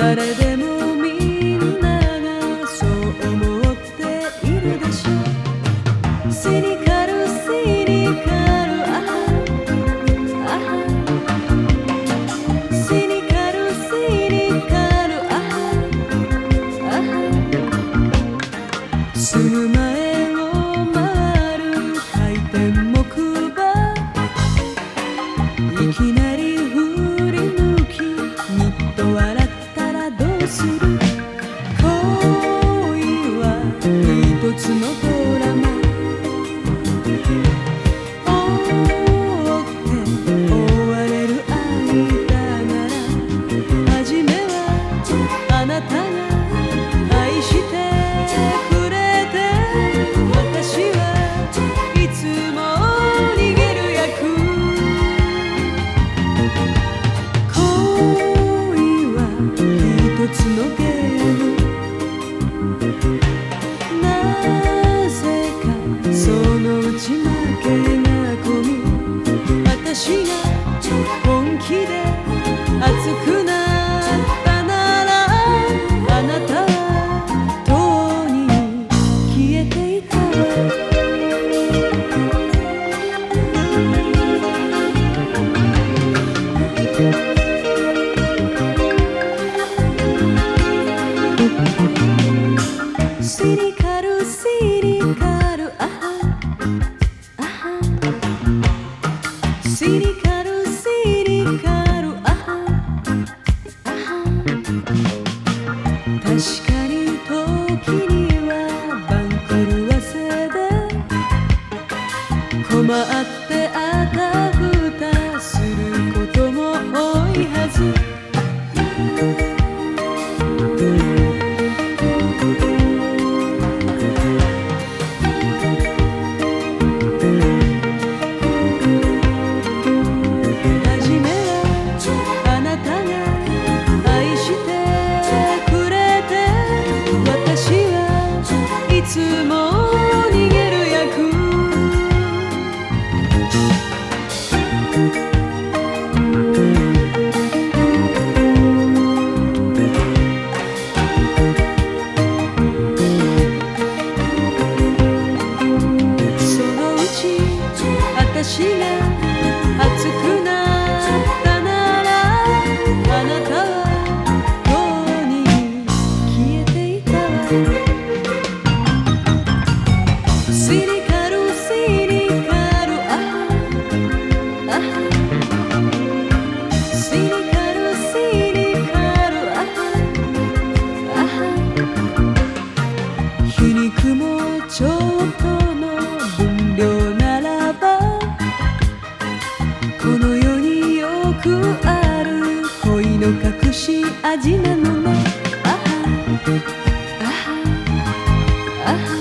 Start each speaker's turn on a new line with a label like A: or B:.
A: under する。恋は一つのドラマ。Thank you. あたふたすることも多いはず」「はじめはあなたが愛してくれて」「私はいつも」起来 Одина луна, ага, ага, ага.